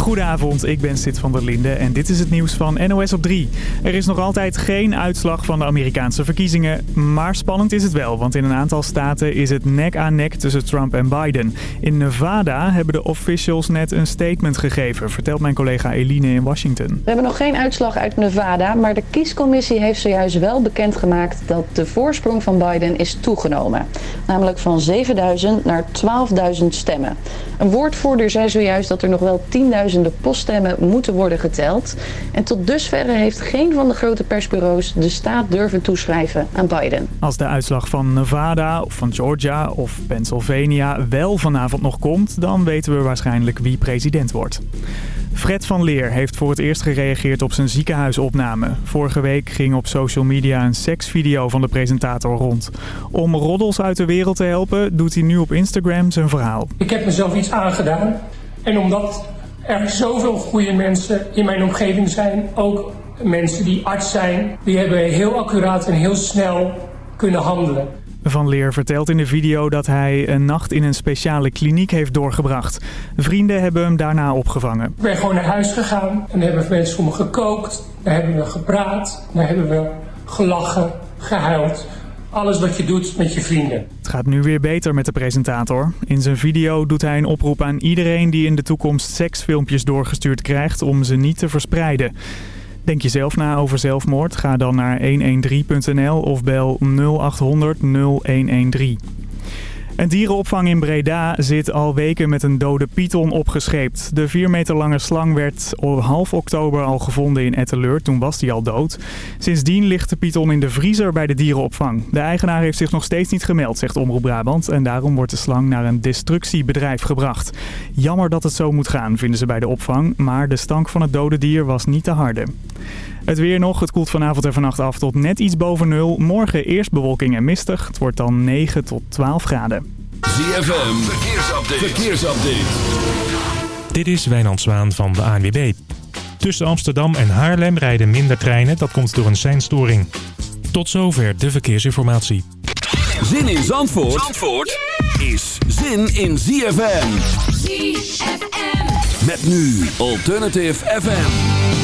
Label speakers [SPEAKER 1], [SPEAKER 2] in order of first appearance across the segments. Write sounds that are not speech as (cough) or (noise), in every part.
[SPEAKER 1] Goedenavond, ik ben Sid van der Linde en dit is het nieuws van NOS op 3. Er is nog altijd geen uitslag van de Amerikaanse verkiezingen, maar spannend is het wel. Want in een aantal staten is het nek aan nek tussen Trump en Biden. In Nevada hebben de officials net een statement gegeven, vertelt mijn collega Eline in Washington. We
[SPEAKER 2] hebben nog geen uitslag uit Nevada, maar de kiescommissie heeft zojuist wel bekendgemaakt dat de voorsprong van Biden is toegenomen. Namelijk van 7000 naar 12.000 stemmen. Een woordvoerder zei zojuist dat er nog wel 10.000 poststemmen moeten worden geteld. En tot dusverre heeft geen van de grote persbureaus de staat durven toeschrijven aan Biden.
[SPEAKER 1] Als de uitslag van Nevada of van Georgia of Pennsylvania wel vanavond nog komt, dan weten we waarschijnlijk wie president wordt. Fred van Leer heeft voor het eerst gereageerd op zijn ziekenhuisopname. Vorige week ging op social media een seksvideo van de presentator rond. Om roddels uit de wereld te helpen doet hij nu op Instagram zijn verhaal.
[SPEAKER 3] Ik heb mezelf iets aangedaan. En omdat er zoveel goede mensen in mijn omgeving zijn, ook mensen die arts zijn, die hebben heel accuraat en heel snel kunnen handelen.
[SPEAKER 1] Van Leer vertelt in de video dat hij een nacht in een speciale kliniek heeft doorgebracht. Vrienden hebben hem daarna opgevangen.
[SPEAKER 3] Ik ben gewoon naar huis gegaan en hebben mensen voor me gekookt. Daar hebben we gepraat, daar hebben we gelachen, gehuild. Alles wat je doet met je vrienden.
[SPEAKER 1] Het gaat nu weer beter met de presentator. In zijn video doet hij een oproep aan iedereen die in de toekomst seksfilmpjes doorgestuurd krijgt om ze niet te verspreiden. Denk je zelf na over zelfmoord? Ga dan naar 113.nl of bel 0800 0113. Een dierenopvang in Breda zit al weken met een dode python opgescheept. De 4 meter lange slang werd half oktober al gevonden in Etteleur. Toen was die al dood. Sindsdien ligt de python in de vriezer bij de dierenopvang. De eigenaar heeft zich nog steeds niet gemeld, zegt Omroep Brabant. En daarom wordt de slang naar een destructiebedrijf gebracht. Jammer dat het zo moet gaan, vinden ze bij de opvang. Maar de stank van het dode dier was niet te harde. Het weer nog. Het koelt vanavond en vannacht af tot net iets boven nul. Morgen eerst bewolking en mistig. Het wordt dan 9 tot 12 graden.
[SPEAKER 4] ZFM. Verkeersupdate. Verkeersupdate.
[SPEAKER 5] Dit is Wijnand Zwaan van de ANWB. Tussen Amsterdam en Haarlem rijden minder treinen. Dat komt door een seinstoring. Tot zover de verkeersinformatie.
[SPEAKER 4] Zin in Zandvoort, Zandvoort is zin in ZFM. ZFM. Met nu Alternative FM.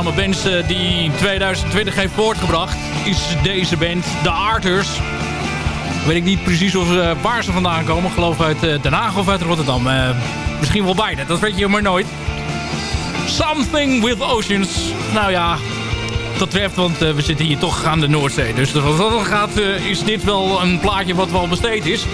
[SPEAKER 6] Die aangename bands die 2020 heeft voortgebracht... is deze band, The Arters. Weet ik niet precies of, waar ze vandaan komen. geloof uit Den Haag of uit Rotterdam. misschien wel beide, dat weet je maar nooit. Something with Oceans. Nou ja, dat treft, want we zitten hier toch aan de Noordzee. Dus wat dat gaat, is dit wel een plaatje wat wel besteed is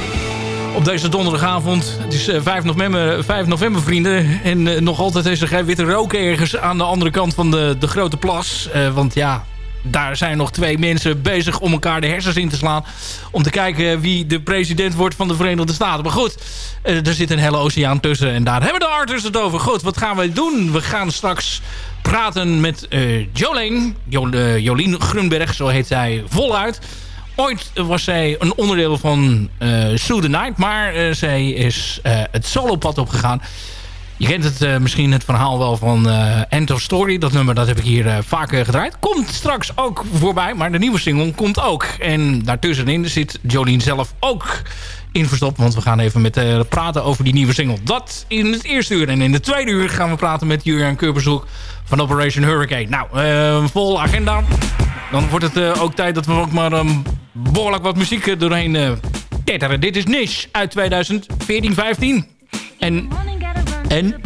[SPEAKER 6] op deze donderdagavond. Het is 5 eh, november, 5 november vrienden. En uh, nog altijd is er witte rook ergens aan de andere kant van de, de grote plas. Uh, want ja, daar zijn nog twee mensen bezig om elkaar de hersens in te slaan. Om te kijken wie de president wordt van de Verenigde Staten. Maar goed, er zit een hele oceaan tussen. En daar hebben de arters het over. Goed, wat gaan we doen? We gaan straks praten met Jolene. Jolien Grunberg, zo heet zij voluit. Ooit was zij een onderdeel van uh, Sue the Night. Maar uh, zij is uh, het solopad opgegaan. Je kent het misschien het verhaal wel van End of Story. Dat nummer dat heb ik hier vaker gedraaid. Komt straks ook voorbij. Maar de nieuwe single komt ook. En daartussenin zit Jolien zelf ook in verstopt. Want we gaan even met, praten over die nieuwe single. Dat in het eerste uur. En in de tweede uur gaan we praten met Jurgen Keurbezoek van Operation Hurricane. Nou, vol agenda. Dan wordt het ook tijd dat we ook maar um, behoorlijk wat muziek eh, doorheen uh, tetteren. Dit is Nish uit 2014, 15. En... En...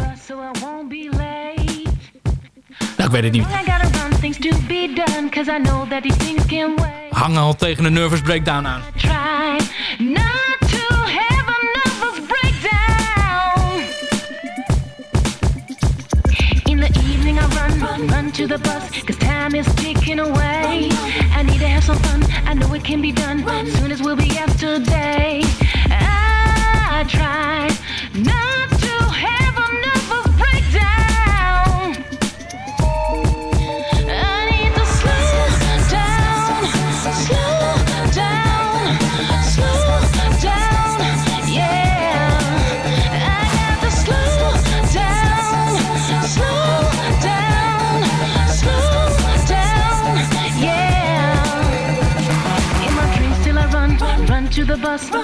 [SPEAKER 6] Nou, ik weet het niet. Hangen al tegen een nervous breakdown aan. To the bus, cause time is ticking away. I need to have some fun, I know it can be done. Soon as we'll be yesterday. I try not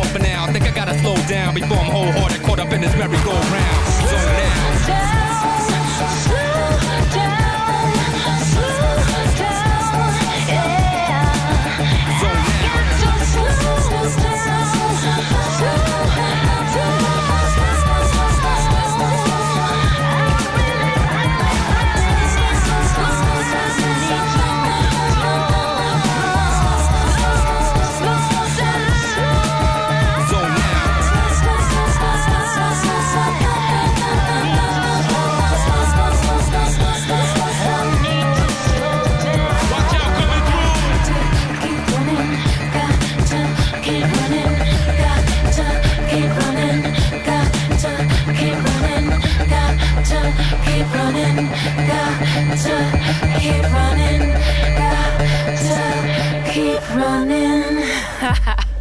[SPEAKER 7] For now. Think I gotta slow down before I'm wholehearted, caught up in this merry-go-round. So
[SPEAKER 8] Keep running. (laughs)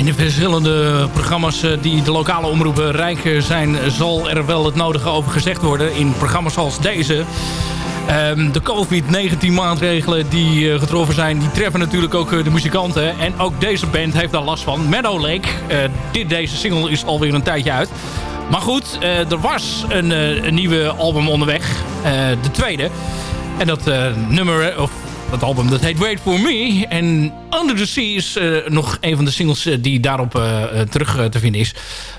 [SPEAKER 9] In de verschillende programma's die de lokale omroepen rijk zijn... zal er wel het nodige over gezegd worden. In programma's als deze... Um, de COVID-19 maatregelen die uh, getroffen zijn, die treffen natuurlijk ook de muzikanten. En ook deze band heeft daar last van. Meadow Lake, dit, deze single is alweer een tijdje uit. Maar goed, er was een, een, nieuwe album onderweg. de tweede. En dat nummer, of dat album dat heet Wait For Me. En Under the Sea is uh, nog een van de singles uh, die daarop uh, terug te vinden is.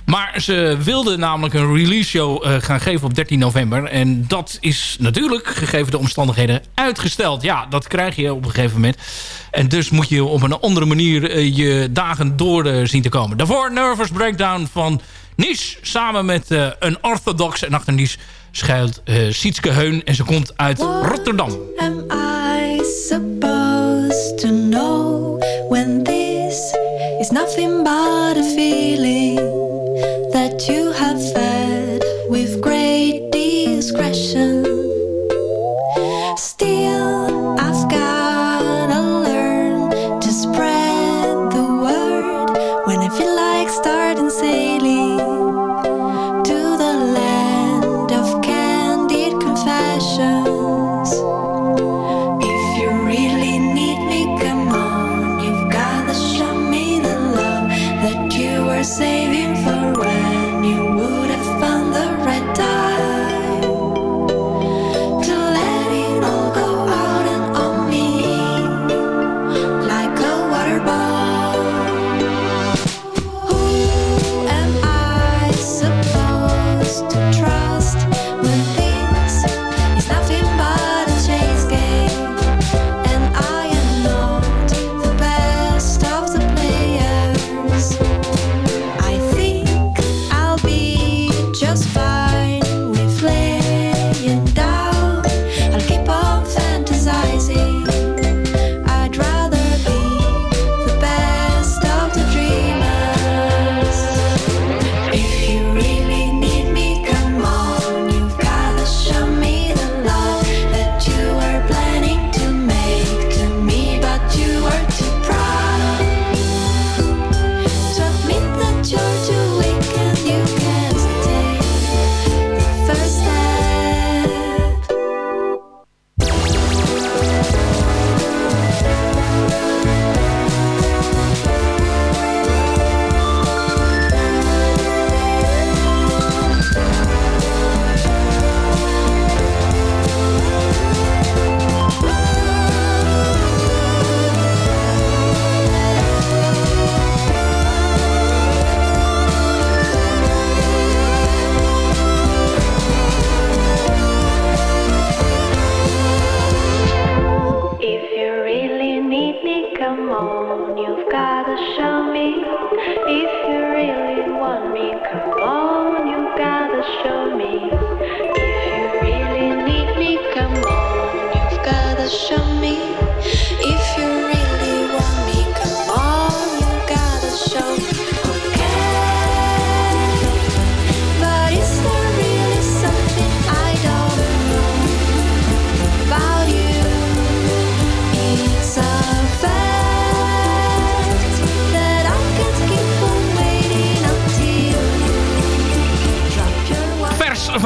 [SPEAKER 9] Maar ze wilden namelijk een release show gaan geven op 13 november. En dat is natuurlijk, gegeven de omstandigheden, uitgesteld. Ja, dat krijg je op een gegeven moment. En dus moet je op een andere manier je dagen door zien te komen. Daarvoor Nervous Breakdown van Niche samen met een orthodox. En achter Niche schuilt Sietske Heun en ze komt uit Rotterdam.
[SPEAKER 8] Supposed to know when this is nothing but a feeling that you have fed with great discretion?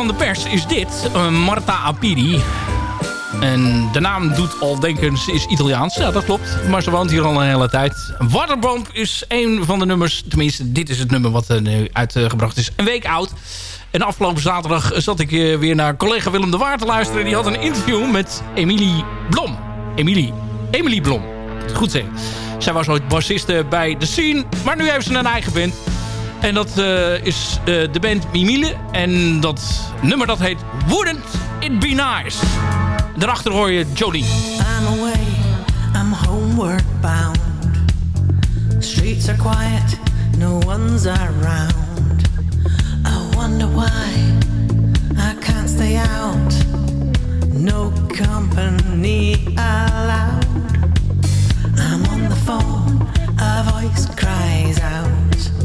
[SPEAKER 9] Van de pers is dit. eh, Marta Apiri. En de naam doet al denken, ze is Italiaans. Ja, dat klopt. Maar ze woont hier al een hele tijd. Waterbomb is een van de nummers. Tenminste, dit is het nummer wat er nu uitgebracht is. Een week oud. En afgelopen zaterdag zat ik eh, weer naar collega Willem de Waard te luisteren. Die had een interview met Emilie Blom. Emilie. Emilie Blom. Goed zeggen. Zij was ooit bassiste bij The Scene. Maar nu heeft ze een eigen band. En dat eh, is eh, de band Mimile. En dat nummer dat heet Wouldn't It Be Nice. Daarachter hoor je Jodie.
[SPEAKER 10] I'm away, I'm homeward bound. Streets are quiet, no one's around. I wonder why I can't stay out. No company allowed. I'm on the phone, a voice cries out.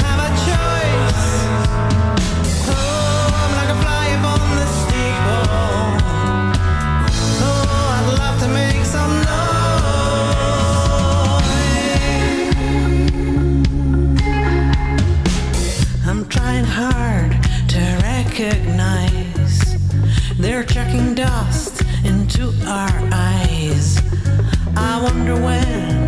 [SPEAKER 10] We're chucking dust into our eyes. I wonder
[SPEAKER 9] when.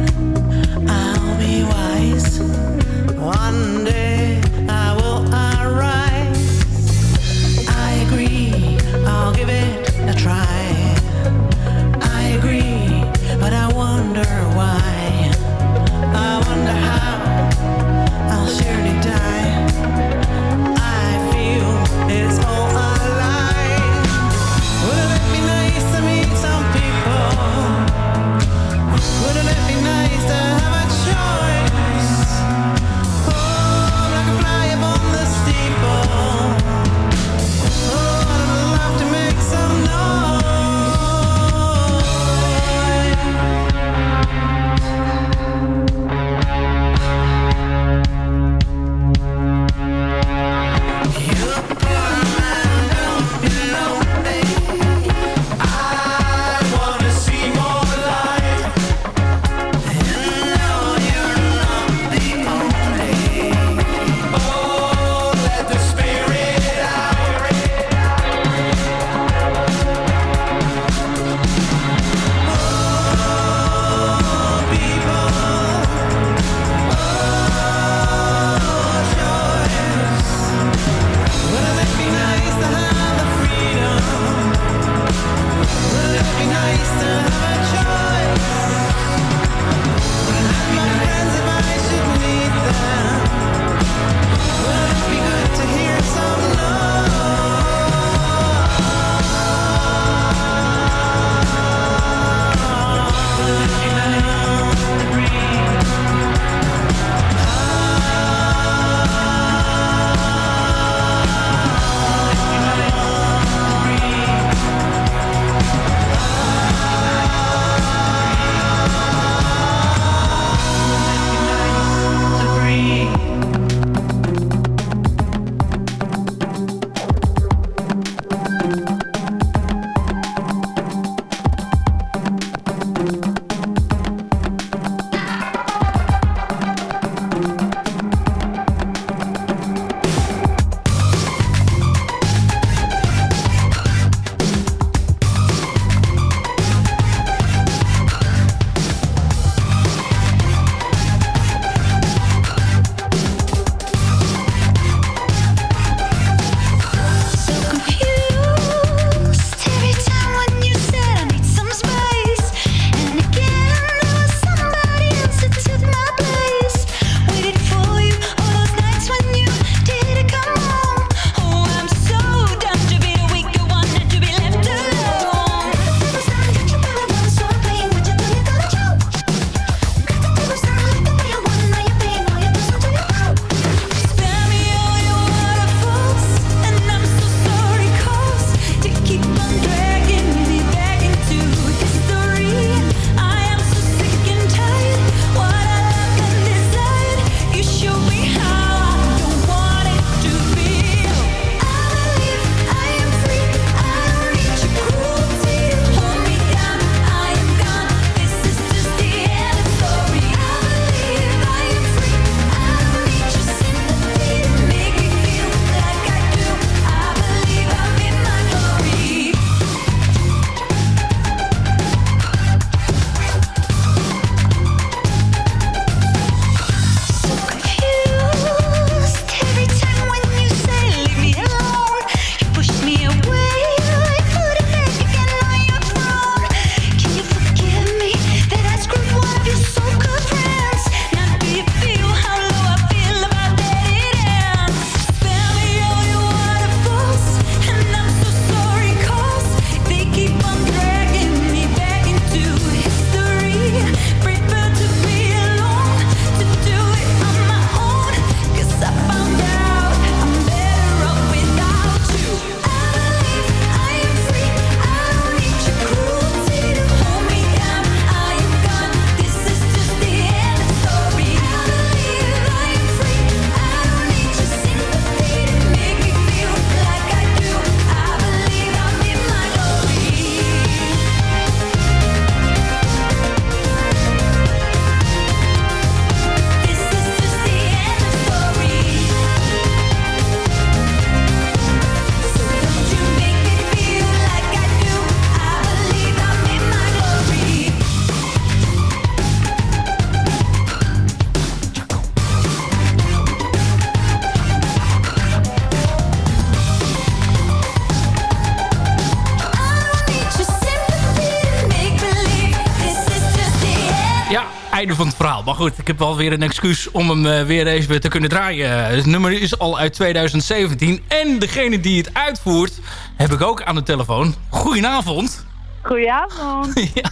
[SPEAKER 9] Maar goed, ik heb wel weer een excuus om hem eh, weer even te kunnen draaien. Het nummer is al uit 2017. En degene die het uitvoert, heb ik ook aan de telefoon. Goedenavond.
[SPEAKER 11] Goedenavond. (laughs)
[SPEAKER 9] ja,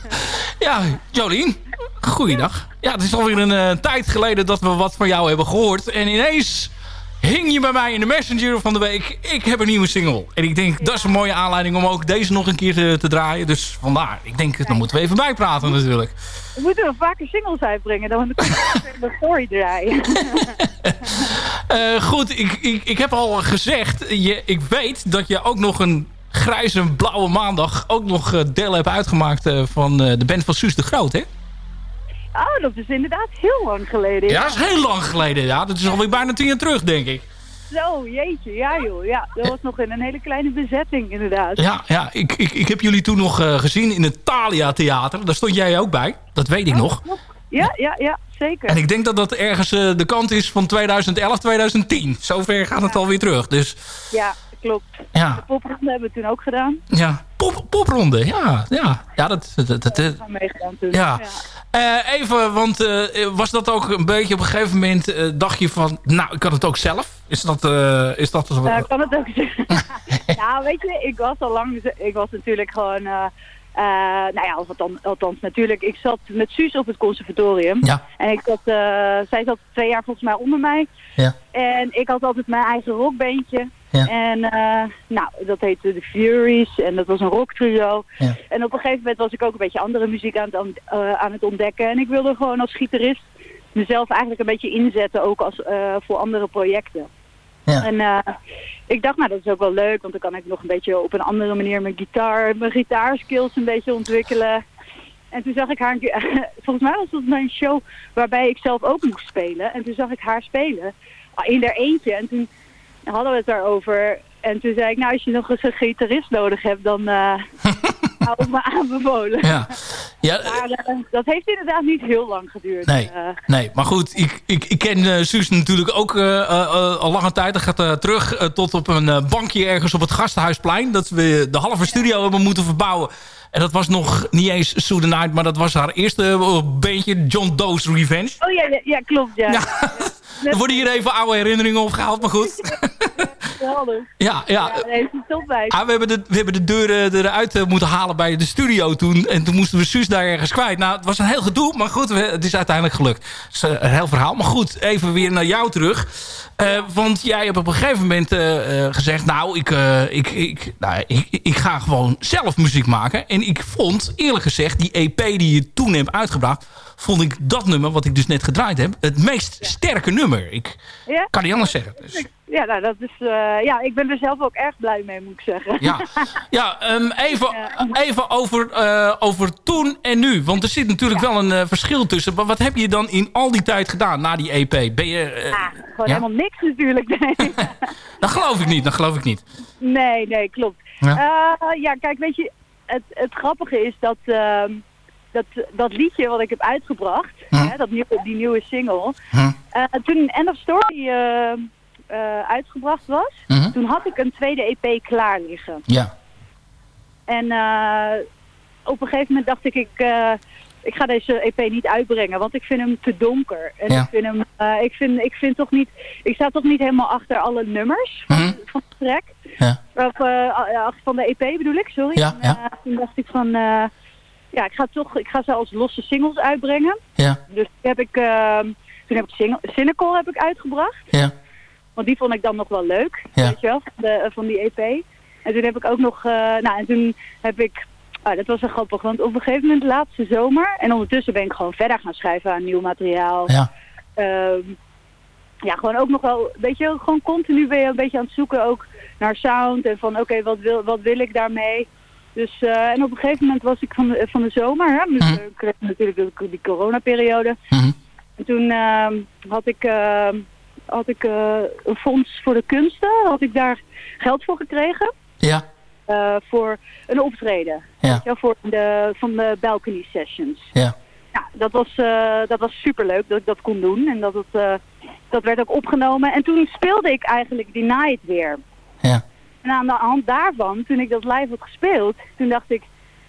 [SPEAKER 9] ja, Jolien. Goeiedag. Ja, het is alweer een eh, tijd geleden dat we wat van jou hebben gehoord. En ineens hing je bij mij in de messenger van de week. Ik heb een nieuwe single. En ik denk, dat is een mooie aanleiding om ook deze nog een keer te, te draaien. Dus vandaar. Ik denk, dan moeten we even bijpraten natuurlijk.
[SPEAKER 11] We moeten nog vaker singles uitbrengen. Dan kunnen we de story (laughs) draaien. (laughs)
[SPEAKER 9] Eh, goed, ik, ik, ik heb al gezegd. Je, ik weet dat je ook nog een grijze blauwe maandag... ook nog eh, deel hebt uitgemaakt eh, van eh, de band van Suus de Groot, hè?
[SPEAKER 11] Oh, dat is inderdaad heel lang geleden.
[SPEAKER 9] Ja, dat is heel lang geleden. Ja, dat is alweer bijna tien jaar terug, denk ik.
[SPEAKER 11] Zo, jeetje. Ja joh. Ja, dat was nog in een hele kleine bezetting inderdaad.
[SPEAKER 9] Ja, ja ik, ik, ik heb jullie toen nog eh, gezien in het Thalia Theater. Daar stond jij ook bij. Dat weet ik nog.
[SPEAKER 11] Ja, ja, ja. Zeker.
[SPEAKER 9] En ik denk dat dat ergens eh, de kant is van 2011, 2010. Zover gaat het alweer terug. Dus
[SPEAKER 11] Ja, klopt.
[SPEAKER 9] Ja.
[SPEAKER 11] De popronde hebben we toen ook gedaan.
[SPEAKER 9] ja, pop, popronde. Ja, ja. ja dat, dat, dat,
[SPEAKER 11] hebben meegedaan toen.
[SPEAKER 9] Ja. Eh, even, want eh, was dat ook een beetje op een gegeven moment... eh, dacht je van, nou, ik kan het ook zelf? Is dat... is dat
[SPEAKER 11] Ja, ik kan het ook (laughs) (laughs) zeggen. ja, weet je, ik was al lang, ik was natuurlijk gewoon, eh, nou ja, althans, althans natuurlijk, ik zat met Suus op het conservatorium.
[SPEAKER 9] Ja.
[SPEAKER 11] En ik zat, eh, zij zat twee jaar volgens mij onder mij.
[SPEAKER 9] Ja.
[SPEAKER 11] En ik had altijd mijn eigen rockbeentje.
[SPEAKER 9] Ja.
[SPEAKER 11] En eh, nou, dat heette The Furies en dat was een rocktrio.
[SPEAKER 9] Ja.
[SPEAKER 11] En op een gegeven moment was ik ook een beetje andere muziek aan het, aan het ontdekken. En ik wilde gewoon als gitarist mezelf eigenlijk een beetje inzetten, ook als, voor andere projecten.
[SPEAKER 9] Ja.
[SPEAKER 11] En eh, ik dacht, nou dat is ook wel leuk, want dan kan ik nog een beetje op een andere manier mijn gitaar, mijn gitaarskills een beetje ontwikkelen. En toen zag ik haar, een keer- (laughs) volgens mij was dat mijn show waarbij ik zelf ook moest spelen. En toen zag ik haar spelen, ah, in haar eentje. En toen hadden we het daarover. En toen zei ik, nou als je nog eens een gitarist nodig hebt, dan eh (laughs) ik me aanbevolen.
[SPEAKER 9] Ja. Ja,
[SPEAKER 11] Maar eh, dat heeft inderdaad niet heel lang geduurd.
[SPEAKER 9] Nee,
[SPEAKER 11] Eh,
[SPEAKER 9] nee, maar goed, ik, ik, ik ken eh, Suus natuurlijk ook al lange tijd. Dat gaat terug tot op een bankje ergens op het Gasthuisplein. Dat we de halve studio hebben moeten verbouwen. En dat was nog niet eens Night, maar dat was haar eerste beentje, John Doe's Revenge.
[SPEAKER 11] Oh ja, ja, ja, klopt, ja. (laughs)
[SPEAKER 9] Er worden hier even oude herinneringen opgehaald, maar goed.
[SPEAKER 11] Geweldig. (laughs)
[SPEAKER 9] Ja, ja.
[SPEAKER 11] Ja.
[SPEAKER 9] Ah, we, hebben de, we hebben de deuren eruit eh, moeten halen bij de studio toen. En toen moesten we Suus daar ergens kwijt. Nou, het was een heel gedoe, maar goed, we- het is uiteindelijk gelukt. Het is eh, een heel verhaal. Maar goed, even weer naar jou terug. Eh, want jij hebt op een gegeven moment eh, eh, gezegd... nou, ik, eh, ik, ik, nou ik, ik ga gewoon zelf muziek maken. En ik vond, eerlijk gezegd, die EP die je toen hebt uitgebracht... vond ik dat nummer, wat ik dus net gedraaid heb... het meest sterke nummer. Ik
[SPEAKER 11] Ja?
[SPEAKER 9] kan niet anders zeggen. Dus,
[SPEAKER 11] Ja, nou, dat is, eh, ja, ik ben er zelf ook erg blij mee, moet ik zeggen.
[SPEAKER 9] Ja, (laughs) ja ehm, even, even over, eh, over toen en nu. Want er zit natuurlijk wel een eh, verschil tussen. Maar wat heb je dan in al die tijd gedaan na die EP? Ben je... eh,
[SPEAKER 11] Gewoon
[SPEAKER 9] ja?
[SPEAKER 11] helemaal niks natuurlijk. Nee, (laughs)
[SPEAKER 9] Dat geloof ik niet, dat geloof ik niet.
[SPEAKER 11] nee, nee, klopt.
[SPEAKER 9] Ja.
[SPEAKER 11] Ja, kijk, weet je, het, het grappige is dat, ehm, dat dat liedje wat ik heb uitgebracht,
[SPEAKER 9] Hm.
[SPEAKER 11] hè, dat nieuwe, die nieuwe single,
[SPEAKER 9] Hm.
[SPEAKER 11] eh, toen End of Story eh, eh, uitgebracht was,
[SPEAKER 9] Mhm.
[SPEAKER 11] toen had ik een tweede EP klaar liggen.
[SPEAKER 9] Ja.
[SPEAKER 11] En op een gegeven moment dacht ik, ik, ik ga deze EP niet uitbrengen, want ik vind hem te donker. En
[SPEAKER 9] Ja.
[SPEAKER 11] ik vind hem, ik vind, ik vind toch niet, ik sta toch niet helemaal achter alle nummers van, van de track.
[SPEAKER 9] Ja.
[SPEAKER 11] Of, van de EP bedoel ik, sorry.
[SPEAKER 9] Ja,
[SPEAKER 11] En, toen dacht ik van, ja, ik ga toch, ik ga ze als losse singles uitbrengen.
[SPEAKER 9] Ja.
[SPEAKER 11] Dus heb ik, eh, toen heb ik single, Cynical heb ik uitgebracht.
[SPEAKER 9] Ja.
[SPEAKER 11] Want die vond ik dan nog wel leuk,
[SPEAKER 9] Ja.
[SPEAKER 11] weet je wel, van, de, van die EP. En toen heb ik ook nog, eh, nou en toen heb ik, ah, dat was wel grappig, want op een gegeven moment laatste zomer, en ondertussen ben ik gewoon verder gaan schrijven aan nieuw materiaal.
[SPEAKER 9] Ja.
[SPEAKER 11] Ehm, ja, gewoon ook nog wel, weet je, gewoon continu ben je een beetje aan het zoeken ook naar sound en van oké, wat, wil, wat wil ik daarmee? Dus, eh, en op een gegeven moment was ik van de, van de zomer, hè, dus,
[SPEAKER 9] Mhm.
[SPEAKER 11] eh, ik kreeg natuurlijk die, die coronaperiode.
[SPEAKER 9] Mhm.
[SPEAKER 11] En toen ehm, had ik, ehm, had ik eh, een fonds voor de kunsten, had ik daar geld voor gekregen.
[SPEAKER 9] Ja.
[SPEAKER 11] eh, voor een optreden.
[SPEAKER 9] Ja.
[SPEAKER 11] Voor de, van de balcony sessions.
[SPEAKER 9] Ja.
[SPEAKER 11] Ja, dat was, eh, dat was superleuk dat ik dat kon doen. En dat, het, eh, dat werd ook opgenomen. En toen speelde ik eigenlijk Deny It weer.
[SPEAKER 9] Ja.
[SPEAKER 11] En aan de hand daarvan, toen ik dat live had gespeeld, toen dacht ik...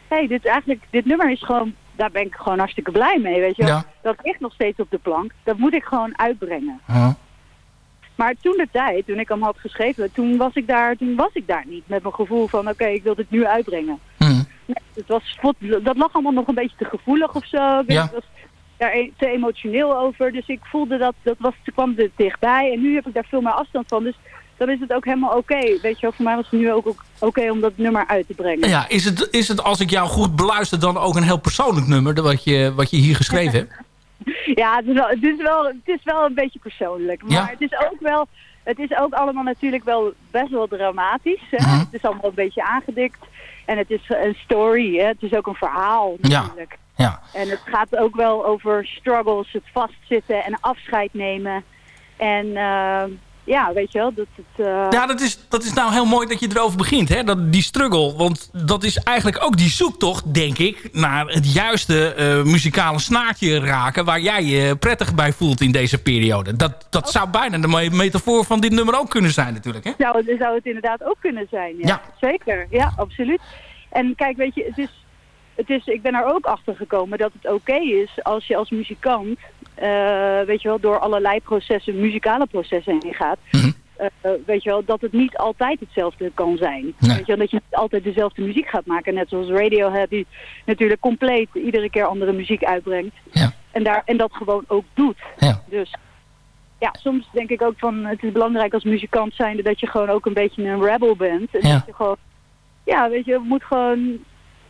[SPEAKER 11] Hé, hey, dit, eigenlijk, dit nummer is gewoon daar ben ik gewoon hartstikke blij mee, weet je wel.
[SPEAKER 12] Ja.
[SPEAKER 11] Dat ligt nog steeds op de plank. Dat moet ik gewoon uitbrengen.
[SPEAKER 12] Huh?
[SPEAKER 11] Maar toen de tijd, toen ik hem had geschreven, toen was ik daar, toen was ik daar niet. Met mijn gevoel van, oké, ik wil dit nu uitbrengen. Nee, het was, dat lag allemaal nog een beetje te gevoelig of zo. Ik
[SPEAKER 12] Ja.
[SPEAKER 11] was daar e- te emotioneel over. Dus ik voelde dat, dat was, toen kwam er dichtbij. En nu heb ik daar veel meer afstand van. Dus dan is het ook helemaal oké. Weet je voor mij was het nu ook oké om dat nummer uit te brengen.
[SPEAKER 9] Ja, is het, is het, als ik jou goed beluister, dan ook een heel persoonlijk nummer... wat je, wat je hier geschreven hebt? (laughs)
[SPEAKER 11] Ja, het is wel, het is wel, het is wel een beetje persoonlijk. Maar
[SPEAKER 9] Ja?
[SPEAKER 11] het is ook wel, het is ook allemaal natuurlijk wel best wel dramatisch. Hè?
[SPEAKER 9] Mhm.
[SPEAKER 11] Het is allemaal een beetje aangedikt. En het is een story, hè? het is ook een verhaal natuurlijk.
[SPEAKER 12] Ja.
[SPEAKER 11] En het gaat ook wel over struggles, het vastzitten en afscheid nemen. En eh, ja, weet je wel, dat het... eh,
[SPEAKER 9] Ja, dat is, dat is nou heel mooi dat je erover begint, hè? Dat, die struggle. Want dat is eigenlijk ook die zoektocht, denk ik... naar het juiste eh, muzikale snaartje raken... waar jij je prettig bij voelt in deze periode. Dat, dat zou bijna de me- metafoor van dit nummer ook kunnen zijn natuurlijk, hè?
[SPEAKER 11] Zou het, zou het inderdaad ook kunnen zijn, ja.
[SPEAKER 9] Ja.
[SPEAKER 11] Zeker, ja, absoluut. En kijk, weet je, het is, het is, ik ben er ook achter gekomen dat het oké is als je als muzikant, weet je wel, door allerlei processen, muzikale processen heen gaat.
[SPEAKER 12] Mhm.
[SPEAKER 11] Eh, weet je wel, dat het niet altijd hetzelfde kan zijn.
[SPEAKER 12] Nee.
[SPEAKER 11] Weet je wel, dat je niet altijd dezelfde muziek gaat maken. Net zoals Radiohead, die natuurlijk compleet iedere keer andere muziek uitbrengt.
[SPEAKER 12] Ja.
[SPEAKER 11] En, daar, en dat gewoon ook doet.
[SPEAKER 12] Ja.
[SPEAKER 11] Dus ja, soms denk ik ook van het is belangrijk als muzikant zijnde dat je gewoon ook een beetje een rebel bent. En
[SPEAKER 12] Ja.
[SPEAKER 11] dat je gewoon, ja, weet je, moet gewoon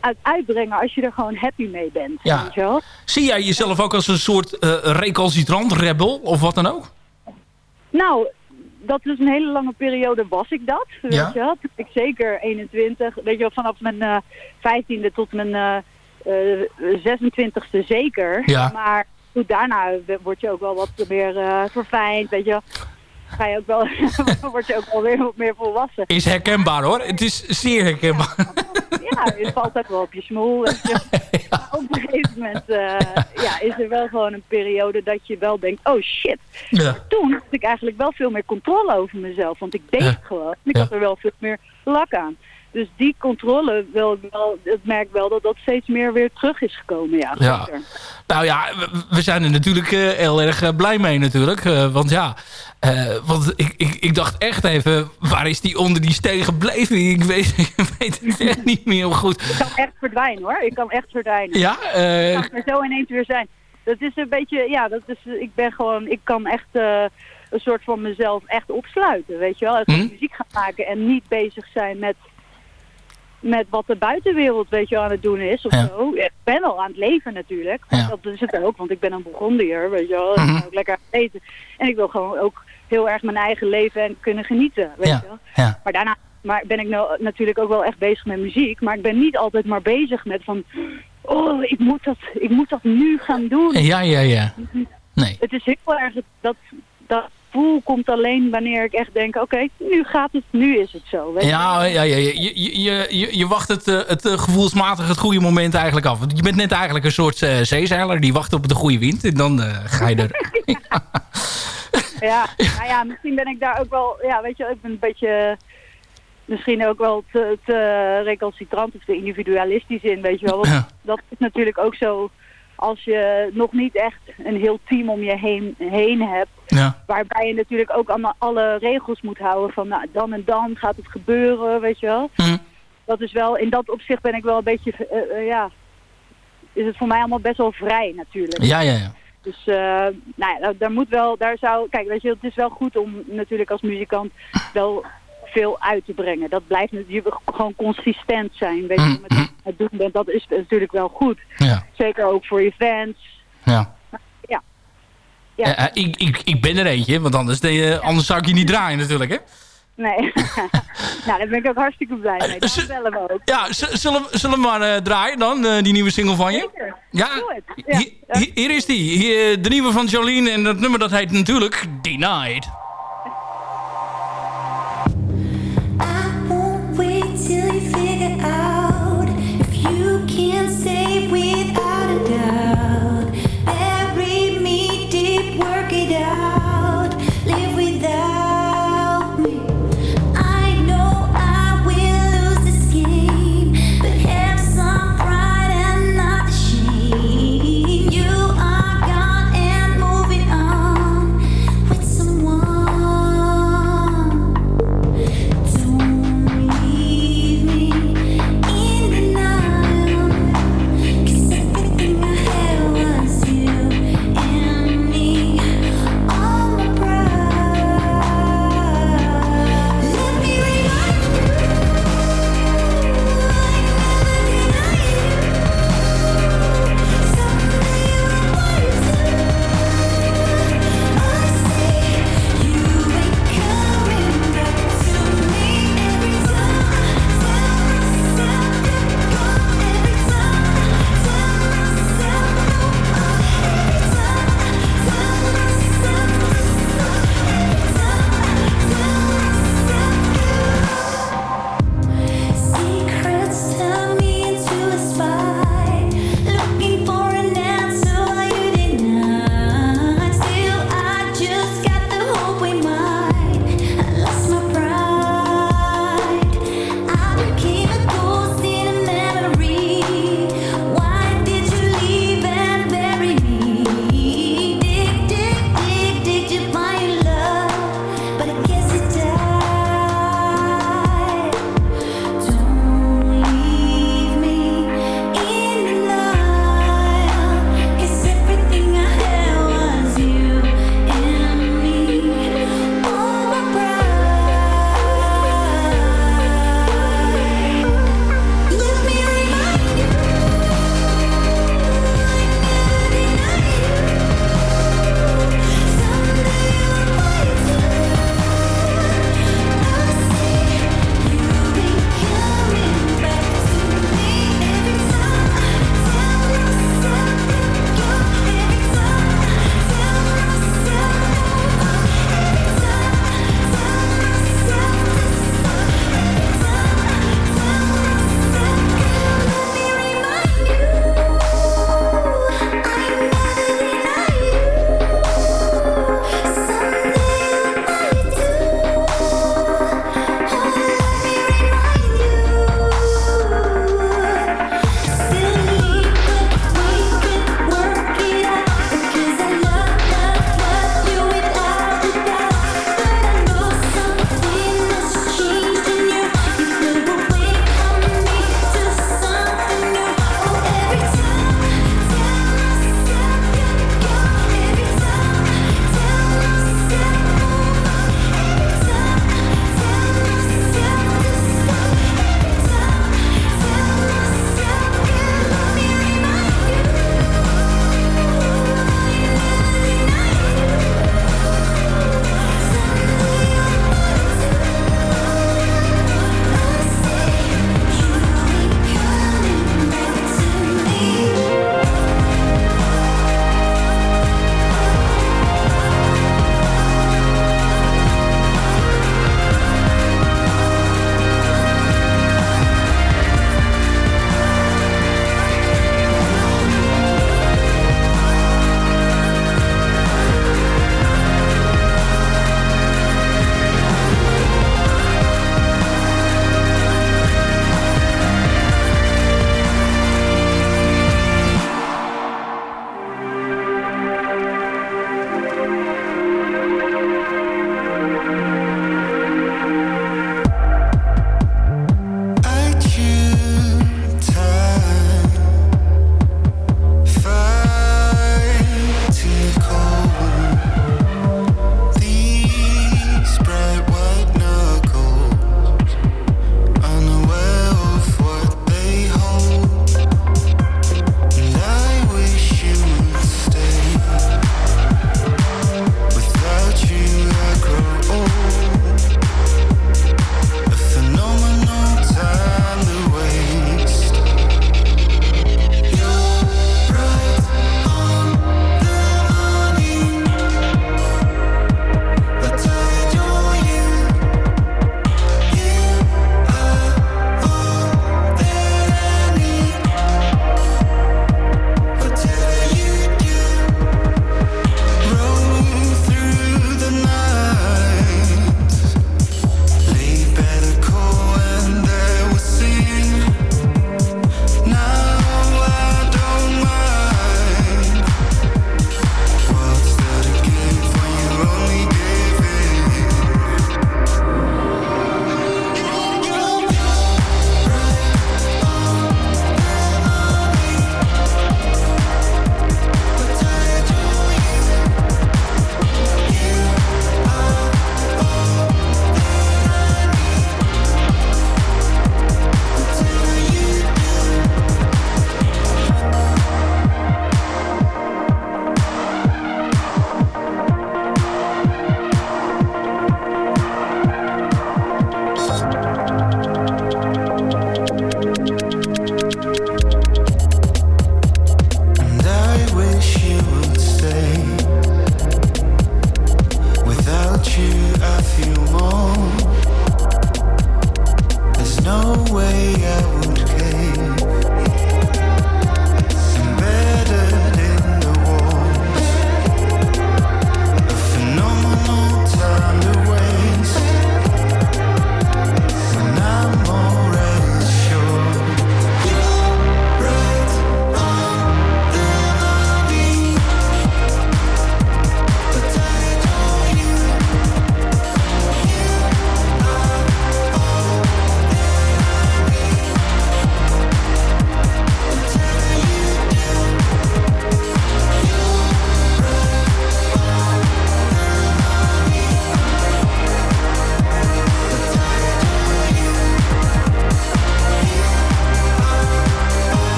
[SPEAKER 11] uit, uitbrengen als je er gewoon happy mee bent.
[SPEAKER 9] Ja.
[SPEAKER 11] Weet je wel?
[SPEAKER 9] Zie jij jezelf ook als een soort eh recalcitrant, rebel of wat dan ook?
[SPEAKER 11] Nou, dat is een hele lange periode was ik dat. Weet
[SPEAKER 9] Ja.
[SPEAKER 11] je wel? Ik zeker 21, weet je wel, vanaf mijn eh 15e tot mijn eh eh 26e zeker.
[SPEAKER 9] Ja.
[SPEAKER 11] Maar goed, daarna word je ook wel wat meer eh verfijnd, weet je wel. Ga je ook wel, (laughs) word je ook wel weer wat meer volwassen.
[SPEAKER 9] Is herkenbaar hoor. Het is zeer herkenbaar.
[SPEAKER 11] Ja, het valt ook wel op je smoel. (laughs) Maar op een gegeven moment eh, ja, is er wel gewoon een periode dat je wel denkt, oh shit.
[SPEAKER 9] Ja.
[SPEAKER 11] Toen had ik eigenlijk wel veel meer controle over mezelf, want ik deed
[SPEAKER 9] Ja.
[SPEAKER 11] het gewoon. En ik
[SPEAKER 9] Ja.
[SPEAKER 11] had er wel veel meer lak aan. Dus die controle, wil ik wel, ik merk wel dat dat steeds meer weer terug is gekomen. Ja,
[SPEAKER 9] Ja. Nou ja, we- zijn er natuurlijk eh, heel erg eh, blij mee natuurlijk. Eh, want ja, want ik, ik, ik dacht echt even, waar is die onder die steen gebleven? Ik weet, (laughs) ik weet het echt (laughs) niet meer heel goed.
[SPEAKER 11] Ik kan echt verdwijnen hoor, ik kan echt verdwijnen.
[SPEAKER 9] Ja, eh,
[SPEAKER 11] Ik kan er zo ineens weer zijn. Dat is een beetje, ja, dat is, ik ben gewoon, ik kan echt een soort van mezelf echt opsluiten, weet je wel. Gewoon
[SPEAKER 9] Mhm.
[SPEAKER 11] muziek gaan maken en niet bezig zijn met, met wat de buitenwereld, weet je, aan het doen is of
[SPEAKER 12] Ja.
[SPEAKER 11] zo. Ik ben al aan het leven natuurlijk,
[SPEAKER 12] Ja.
[SPEAKER 11] dat is het ook, want ik ben een Burgondier, weet je wel. Ik
[SPEAKER 9] Mhm.
[SPEAKER 11] ben ook lekker aan het eten. En ik wil gewoon ook heel erg mijn eigen leven en kunnen genieten, weet
[SPEAKER 12] Ja.
[SPEAKER 11] je wel. Maar daarna maar ben ik nou natuurlijk ook wel echt bezig met muziek. Maar ik ben niet altijd maar bezig met van... Oh, ik moet dat, ik moet dat nu gaan doen.
[SPEAKER 9] ja, ja, ja. Nee.
[SPEAKER 11] Het is heel erg... Dat, dat gevoel komt alleen wanneer ik echt denk... Oké, nu gaat het, nu is het zo. Weet je?
[SPEAKER 9] Ja, ja, ja, ja. Je, je, je, je- wacht het, eh, het eh, gevoelsmatig het goede moment eigenlijk af. Want je bent net eigenlijk een soort eh, zeezeiler die wacht op de goede wind. En dan ga je er... (laughs)
[SPEAKER 11] Ja, nou ja, misschien ben ik daar ook wel... Ja, weet je, ik ben een beetje... Misschien ook wel te, te recalcitrant of te individualistisch in, weet je wel. Want dat is natuurlijk ook zo als je nog niet echt een heel team om je heen, heen hebt.
[SPEAKER 9] Ja.
[SPEAKER 11] Waarbij je natuurlijk ook aan alle regels moet houden van nou, dan en dan gaat het gebeuren, weet je wel.
[SPEAKER 9] Hm.
[SPEAKER 11] Dat is wel, in dat opzicht ben ik wel een beetje, eh, eh, ja, is het voor mij allemaal best wel vrij natuurlijk.
[SPEAKER 9] Ja, ja, ja.
[SPEAKER 11] Dus eh, nou ja, daar, daar moet wel, daar zou, kijk, weet je, het is wel goed om natuurlijk als muzikant wel veel uit te brengen. Dat blijft natuurlijk gewoon consistent zijn, weet je,
[SPEAKER 9] Mm,
[SPEAKER 11] met wat je aan het doen bent. Dat is natuurlijk wel goed.
[SPEAKER 9] Ja.
[SPEAKER 11] Zeker ook voor je fans.
[SPEAKER 9] ja.
[SPEAKER 11] Ja. Ja.
[SPEAKER 9] Eh, eh, ik, ik, ik ben er eentje, want anders, deed je- anders zou ik je niet draaien natuurlijk, hè?
[SPEAKER 11] Nee. (laughs) nou, daar ben ik ook hartstikke blij mee. Dat bellen we ook.
[SPEAKER 9] Ja, zullen, we- zullen we maar eh, draaien dan, eh, die nieuwe single van je?
[SPEAKER 11] Zeker.
[SPEAKER 9] Ja, hier is die. Hier, de nieuwe van Jolene en dat nummer dat heet natuurlijk Denied.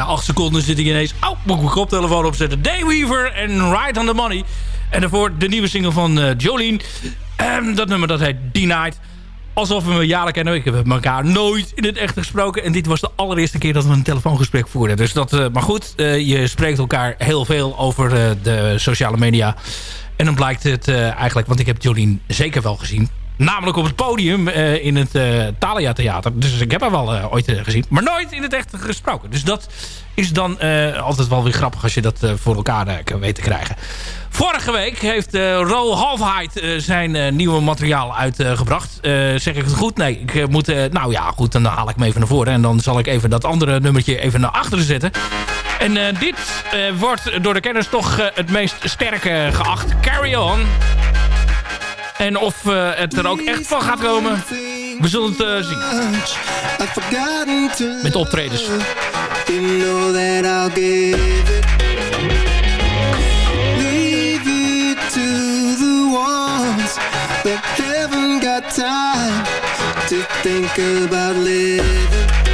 [SPEAKER 10] Bij 8 seconden zit ik ineens... Oh, moet ik mijn koptelefoon opzetten. Dayweaver en Ride on the Money. En daarvoor de nieuwe single van uh, Jolene. En dat nummer dat heet Denied. Alsof we jaren kennen. Ik heb elkaar nooit in het echt gesproken. En dit was de allereerste keer dat we een telefoongesprek voerden. Dus dat, uh, maar goed, uh, je spreekt elkaar heel veel over de sociale media. En dan blijkt het eigenlijk, want ik heb Jolien zeker wel gezien. Namelijk op het podium in het Thalia Theater. Dus ik heb haar wel ooit gezien. Maar nooit in het echt gesproken. Dus dat is dan altijd wel weer grappig als je dat voor elkaar weten te krijgen. Vorige week heeft Ro Halfheid zijn nieuwe materiaal uitgebracht. zeg ik het goed? Nee, ik moet... nou ja, goed, dan haal ik hem even naar voren. En dan zal ik even dat andere nummertje even naar achteren zetten. En dit wordt door de kenners toch het meest sterke geacht. Carry On. En of het er ook echt van gaat komen... We zullen het zien. Met optredens. That haven't got time to think about living.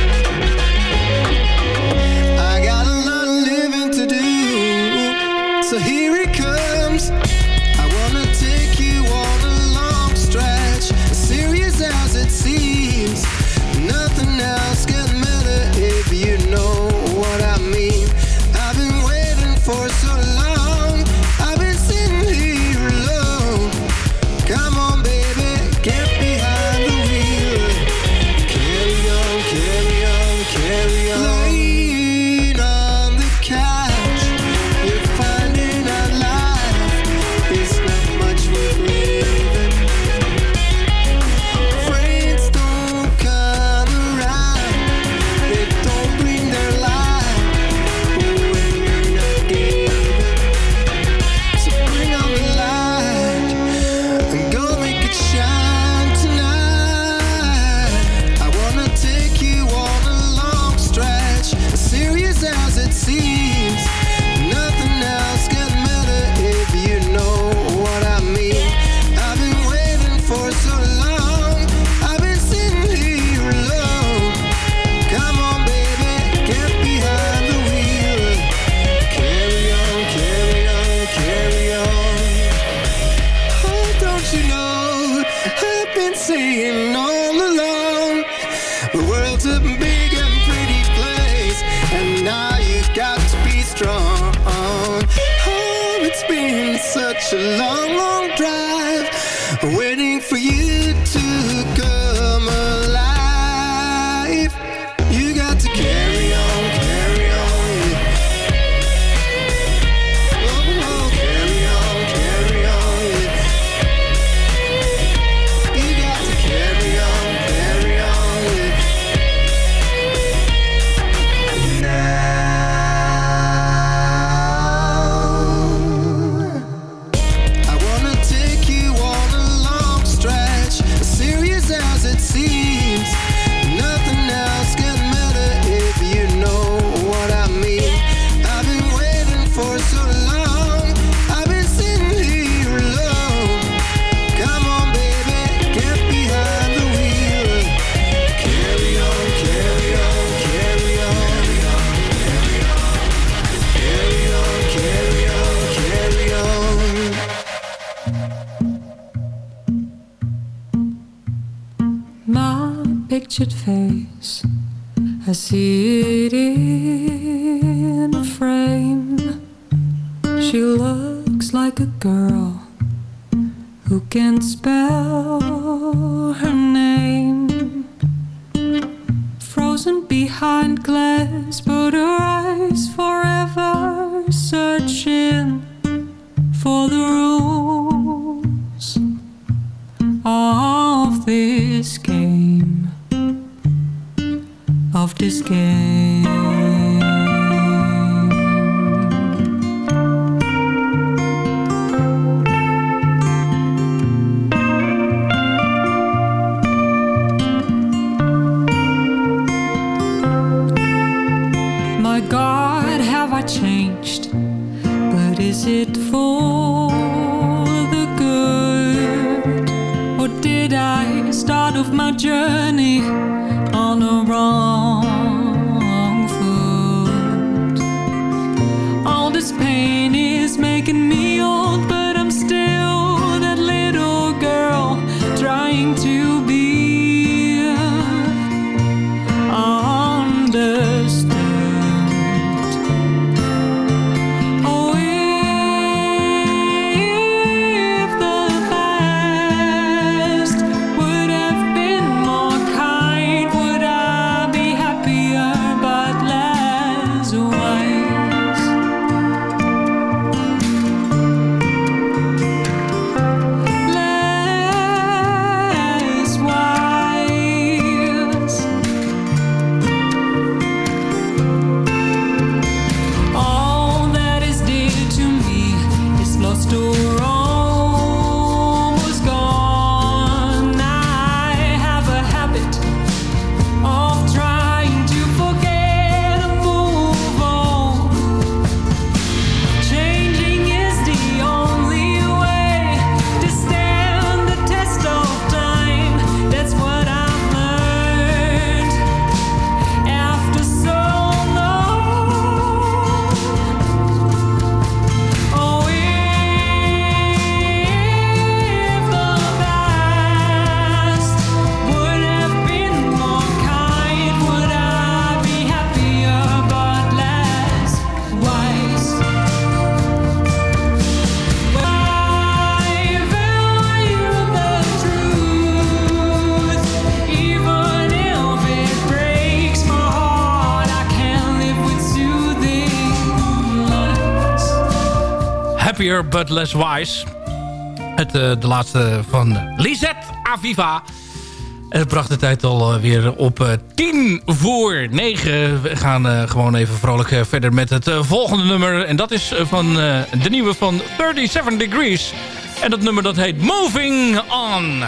[SPEAKER 10] As it seems.
[SPEAKER 12] See it in a frame. She looks like a girl who can't spell her name. Frozen behind glass, but her eyes forever searching for the rules of this game But Less Wise.
[SPEAKER 9] Het, eh, de laatste van Lisette Aviva. Het bracht de tijd al eh, weer op eh, 10 voor 9. We gaan gewoon even vrolijk verder met het volgende nummer. En dat is van de nieuwe van 37 Degrees. En dat nummer dat heet Moving On.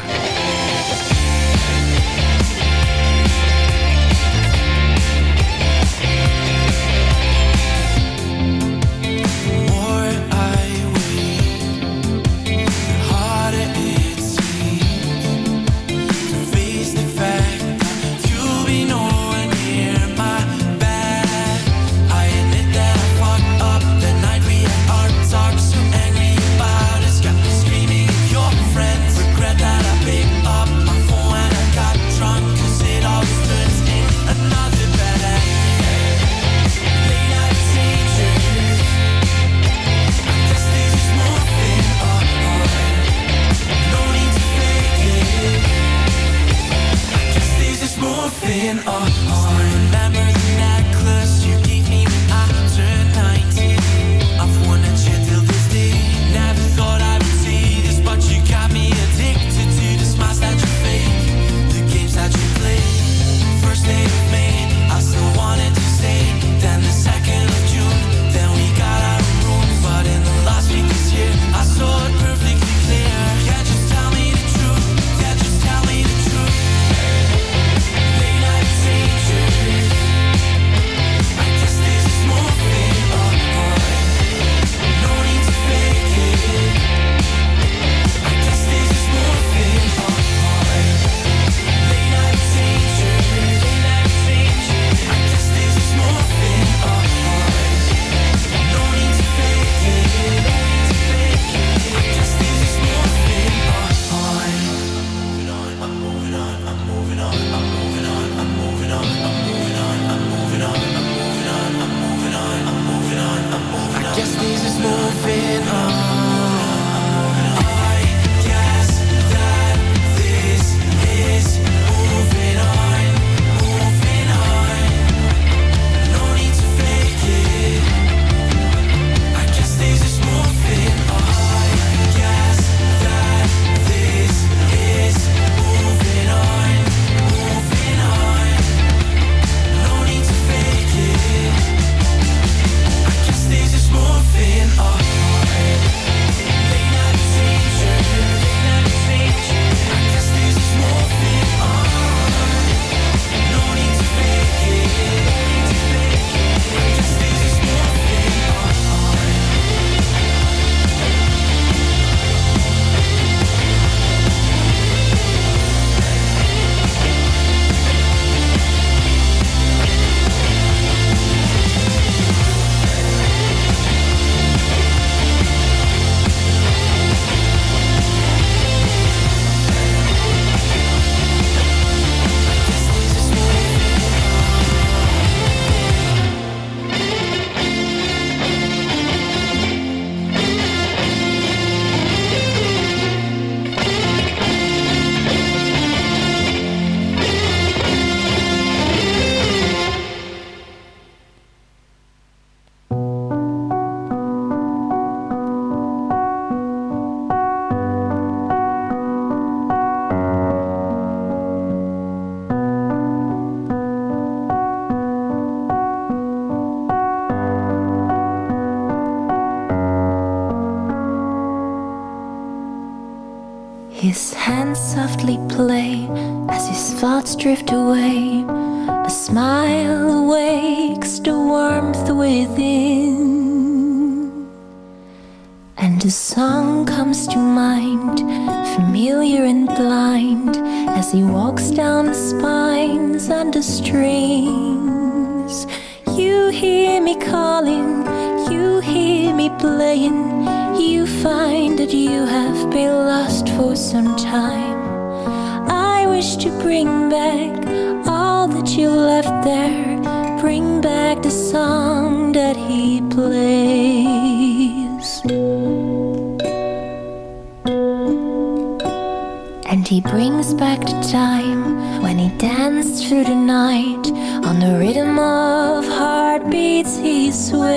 [SPEAKER 8] He brings back the time when he danced through the night on the rhythm of heartbeats he swayed.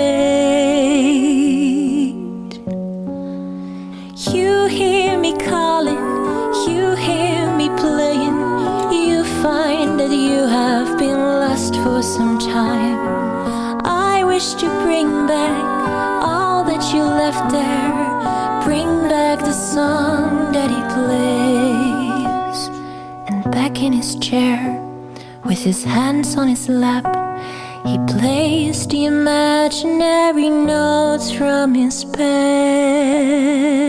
[SPEAKER 8] You hear me calling, you hear me playing, you find that you have been lost for some time. I wish to bring back all that you left there, bring back the song that he plays. His chair, with his hands on his lap, he plays the imaginary notes from his past.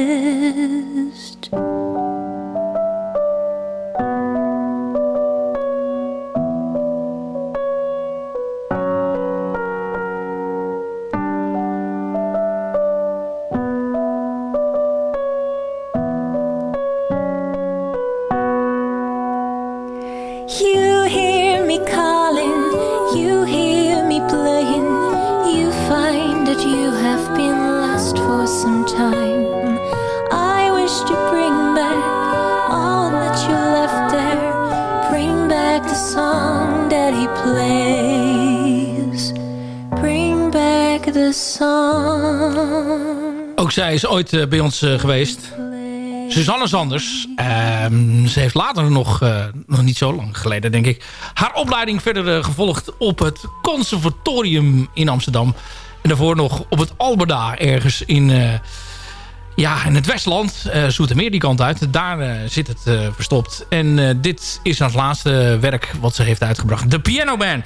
[SPEAKER 9] Eh, bij ons eh, geweest. Suzanne Sanders. Ehm, ze heeft later nog, eh, nog niet zo lang geleden denk ik... haar opleiding verder gevolgd op het conservatorium in Amsterdam. En daarvoor nog op het Alberda ergens in, ja, in het Westland. eh Zoetermeer die kant uit. Daar eh, zit het eh, verstopt. En dit is het laatste werk wat ze heeft uitgebracht. De Piano Man.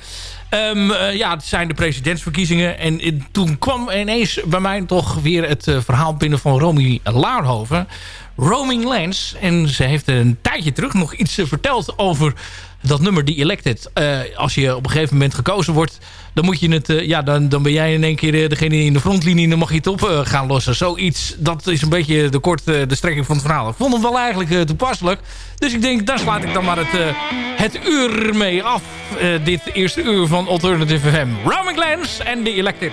[SPEAKER 9] Ehm, eh, ja, het zijn de presidentsverkiezingen. En toen kwam ineens bij mij toch weer het verhaal binnen van Romy Laarhoven. Roaming Lands. En ze heeft een tijdje terug nog iets verteld over dat nummer die Elected. Eh, als je op een gegeven moment gekozen wordt, dan moet je het. eh, ja, dan, dan ben jij in één keer eh, degene in de frontlinie dan mag je het op gaan lossen. Zoiets, dat is een beetje de kort de strekking van het verhaal. Ik vond hem wel eigenlijk toepasselijk. Dus ik denk, daar slaat ik dan maar het, het uur mee af. Dit eerste uur van Alternative FM. Roaming Lands en The Elected.